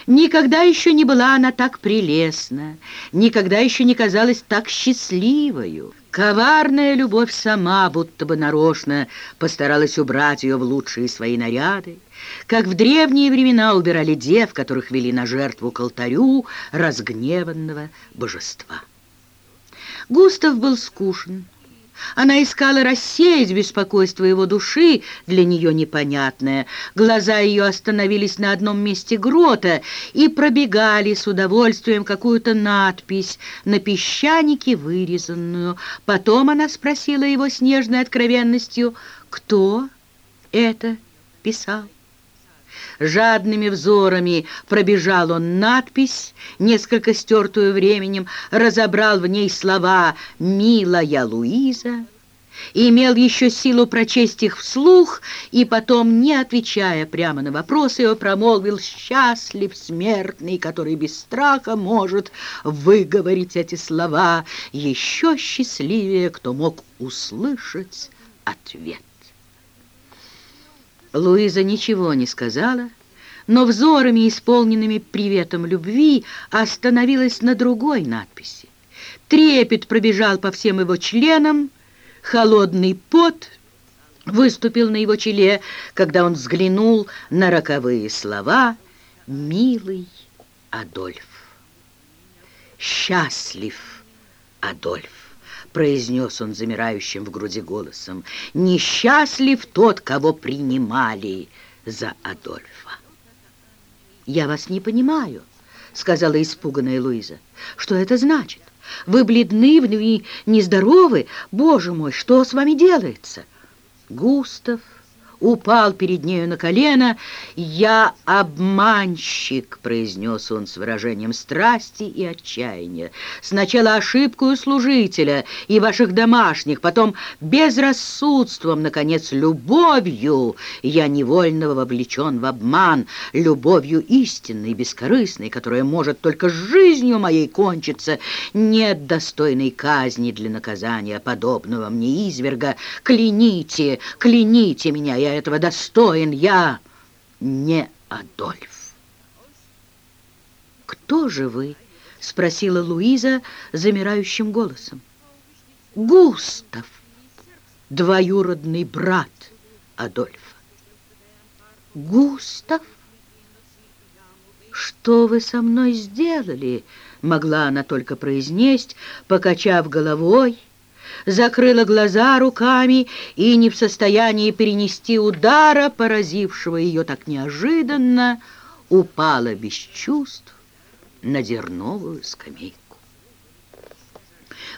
Никогда еще не была она так прелестна, никогда еще не казалась так счастливою. Коварная любовь сама, будто бы нарочно, постаралась убрать ее в лучшие свои наряды, как в древние времена убирали дев, которых вели на жертву к алтарю разгневанного божества. Густав был скучен, она искала рассеять беспокойство его души, для нее непонятное. Глаза ее остановились на одном месте грота и пробегали с удовольствием какую-то надпись на песчанике вырезанную. Потом она спросила его с нежной откровенностью, кто это писал. Жадными взорами пробежал он надпись, несколько стертую временем, разобрал в ней слова «Милая Луиза», имел еще силу прочесть их вслух, и потом, не отвечая прямо на вопросы, его промолвил «Счастлив смертный, который без страха может выговорить эти слова, еще счастливее, кто мог услышать ответ». Луиза ничего не сказала, но взорами, исполненными приветом любви, остановилась на другой надписи. Трепет пробежал по всем его членам, холодный пот выступил на его челе, когда он взглянул на роковые слова «Милый Адольф». «Счастлив Адольф» произнес он замирающим в груди голосом. «Несчастлив тот, кого принимали за Адольфа». «Я вас не понимаю», — сказала испуганная Луиза. «Что это значит? Вы бледны и нездоровы? Боже мой, что с вами делается?» Густав упал перед нею на колено. «Я обманщик», — произнес он с выражением страсти и отчаяния. «Сначала ошибку служителя и ваших домашних, потом безрассудством, наконец, любовью. Я невольно вовлечен в обман, любовью истинной, бескорыстной, которая может только жизнью моей кончиться. Нет достойной казни для наказания подобного мне изверга. Кляните, кляните меня, я я этого достоин, я не Адольф. «Кто же вы?» — спросила Луиза замирающим голосом. «Густав, двоюродный брат Адольфа». «Густав? Что вы со мной сделали?» — могла она только произнести, покачав головой, закрыла глаза руками и не в состоянии перенести удара, поразившего ее так неожиданно, упала без чувств на дерновую скамейку.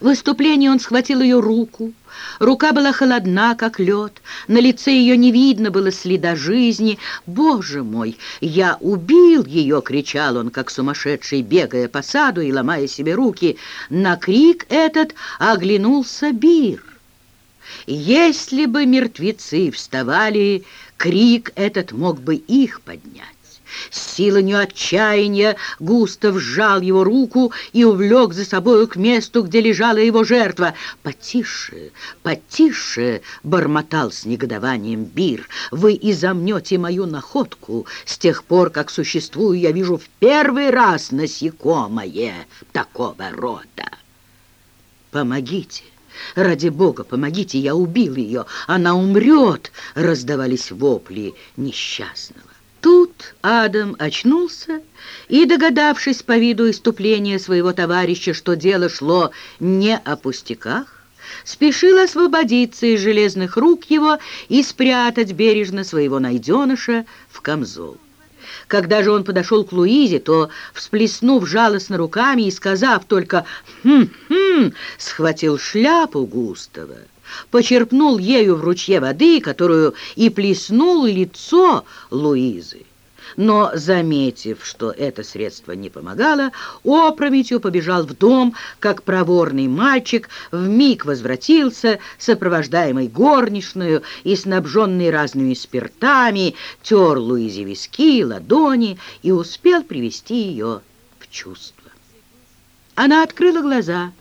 В выступлении он схватил ее руку. Рука была холодна, как лед. На лице ее не видно было следа жизни. «Боже мой, я убил ее!» — кричал он, как сумасшедший, бегая по саду и ломая себе руки. На крик этот оглянулся Бир. Если бы мертвецы вставали, крик этот мог бы их поднять. С силою отчаяния Густав сжал его руку и увлек за собою к месту, где лежала его жертва. «Потише, потише!» — бормотал с негодованием Бир. «Вы изомнете мою находку. С тех пор, как существую, я вижу в первый раз насекомое такого рода. Помогите!» «Ради Бога, помогите, я убил ее! Она умрет!» — раздавались вопли несчастного. Тут Адам очнулся и, догадавшись по виду иступления своего товарища, что дело шло не о пустяках, спешил освободиться из железных рук его и спрятать бережно своего найденыша в камзол. Когда же он подошел к Луизе, то, всплеснув жалостно руками и сказав только «хм-хм», схватил шляпу Густава почерпнул ею в ручье воды, которую и плеснул лицо Луизы. Но, заметив, что это средство не помогало, опрометью побежал в дом, как проворный мальчик, вмиг возвратился, сопровождаемый горничную и снабженный разными спиртами, тер Луизе виски, ладони и успел привести ее в чувство. Она открыла глаза —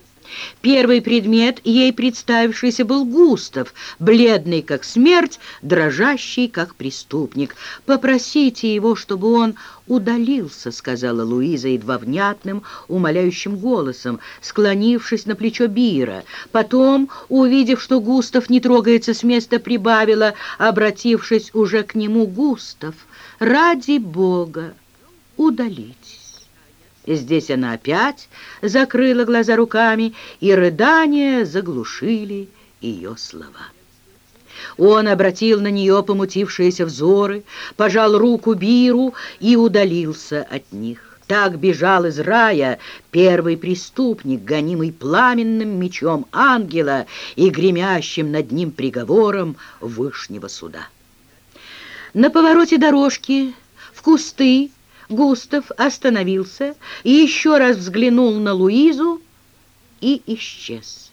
Первый предмет, ей представившийся, был Густав, бледный как смерть, дрожащий как преступник. «Попросите его, чтобы он удалился», — сказала Луиза едва внятным, умоляющим голосом, склонившись на плечо Бира. Потом, увидев, что Густав не трогается с места, прибавила, обратившись уже к нему, «Густав, ради Бога, удалитесь». Здесь она опять закрыла глаза руками, и рыдания заглушили ее слова. Он обратил на нее помутившиеся взоры, пожал руку Биру и удалился от них. Так бежал из рая первый преступник, гонимый пламенным мечом ангела и гремящим над ним приговором Вышнего суда. На повороте дорожки в кусты Густав остановился и еще раз взглянул на Луизу и исчез.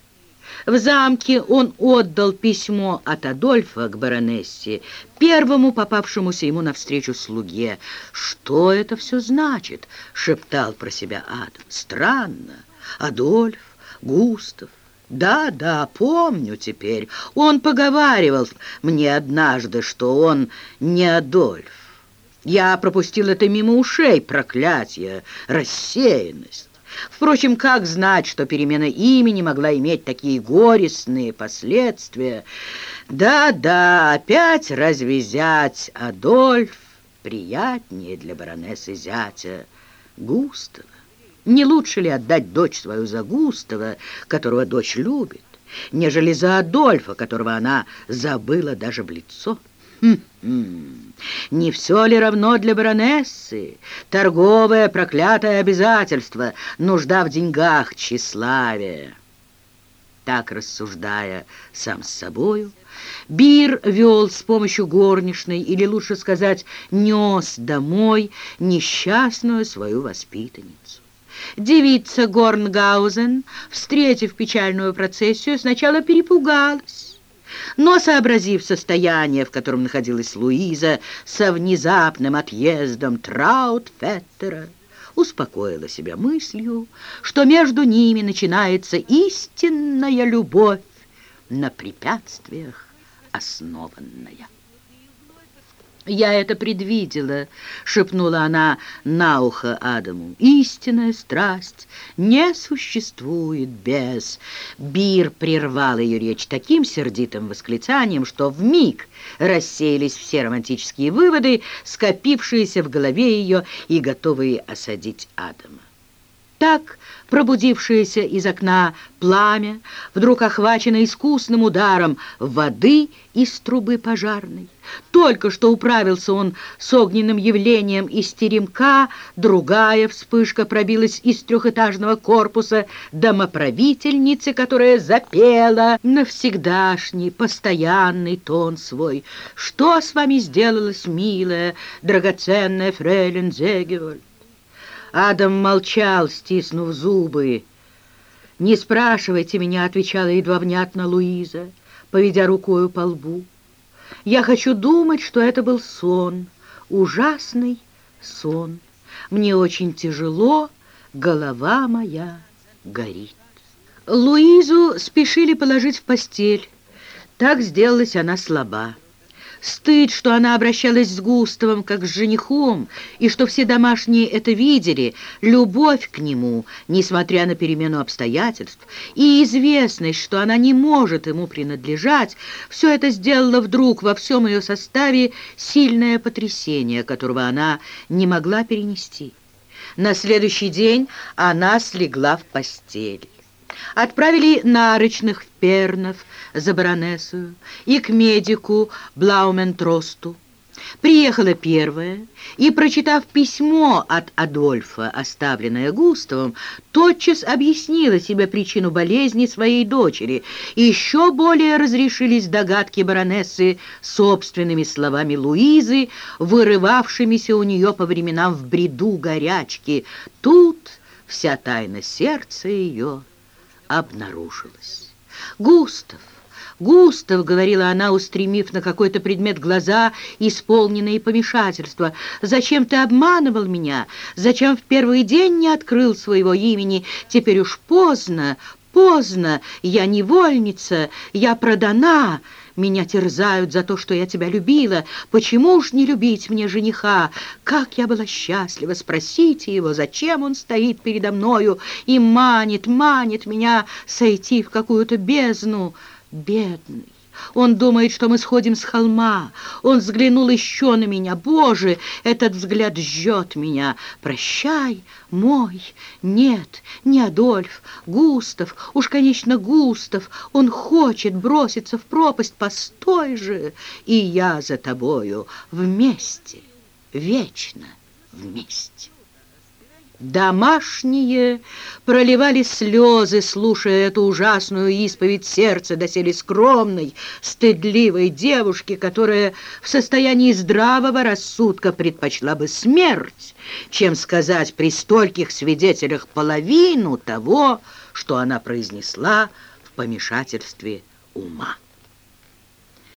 В замке он отдал письмо от Адольфа к баронессе, первому попавшемуся ему навстречу слуге. «Что это все значит?» — шептал про себя Адам. «Странно. Адольф, Густав. Да, да, помню теперь. Он поговаривал мне однажды, что он не Адольф. Я пропустил это мимо ушей, проклятие, рассеянность. Впрочем, как знать, что перемена имени могла иметь такие горестные последствия? Да-да, опять развязать Адольф приятнее для баронессы зятя Густава. Не лучше ли отдать дочь свою за Густава, которого дочь любит, нежели за Адольфа, которого она забыла даже в лицо? Хм-хм. Не все ли равно для баронессы? Торговое проклятое обязательство, нужда в деньгах, тщеславие. Так рассуждая сам с собою, Бир вел с помощью горничной, или лучше сказать, нес домой несчастную свою воспитанницу. Девица Горнгаузен, встретив печальную процессию, сначала перепугалась, но, сообразив состояние, в котором находилась Луиза, со внезапным отъездом Траутфеттера, успокоила себя мыслью, что между ними начинается истинная любовь на препятствиях основанная. «Я это предвидела», — шепнула она на ухо Адаму. «Истинная страсть не существует без...» Бир прервал ее речь таким сердитым восклицанием, что в миг рассеялись все романтические выводы, скопившиеся в голове ее и готовые осадить Адама. Так пробудившееся из окна пламя вдруг охвачено искусным ударом воды из трубы пожарной. Только что управился он с огненным явлением из теремка, другая вспышка пробилась из трехэтажного корпуса домоправительницы, которая запела навсегдашний, постоянный тон свой. «Что с вами сделалось, милая, драгоценная фрейлин Зегеволь?» Адам молчал, стиснув зубы. «Не спрашивайте меня», — отвечала едва внятно Луиза, поведя рукою по лбу. «Я хочу думать, что это был сон, ужасный сон. Мне очень тяжело, голова моя горит». Луизу спешили положить в постель. Так сделалась она слаба. Стыд, что она обращалась с Густавом как с женихом, и что все домашние это видели, любовь к нему, несмотря на перемену обстоятельств, и известность, что она не может ему принадлежать, все это сделало вдруг во всем ее составе сильное потрясение, которого она не могла перенести. На следующий день она слегла в постель. Отправили нарочных в Пернов за баронессу и к медику Блаументросту. Приехала первая и, прочитав письмо от Адольфа, оставленное Густавом, тотчас объяснила себе причину болезни своей дочери, еще более разрешились догадки баронессы собственными словами Луизы, вырывавшимися у нее по временам в бреду горячки. Тут вся тайна сердца ее обнаружилась. «Густав! Густав!» — говорила она, устремив на какой-то предмет глаза, исполненные помешательства. «Зачем ты обманывал меня? Зачем в первый день не открыл своего имени? Теперь уж поздно, поздно! Я невольница, я продана!» Меня терзают за то, что я тебя любила. Почему ж не любить мне жениха? Как я была счастлива! Спросите его, зачем он стоит передо мною и манит, манит меня сойти в какую-то бездну. Бедный! Он думает, что мы сходим с холма. Он взглянул еще на меня. Боже, этот взгляд жжет меня. Прощай, мой. Нет, не Адольф. Густав. Уж, конечно, Густав. Он хочет броситься в пропасть. Постой же. И я за тобою. Вместе. Вечно вместе. Домашние проливали слезы, слушая эту ужасную исповедь сердца доселе скромной, стыдливой девушки, которая в состоянии здравого рассудка предпочла бы смерть, чем сказать при стольких свидетелях половину того, что она произнесла в помешательстве ума.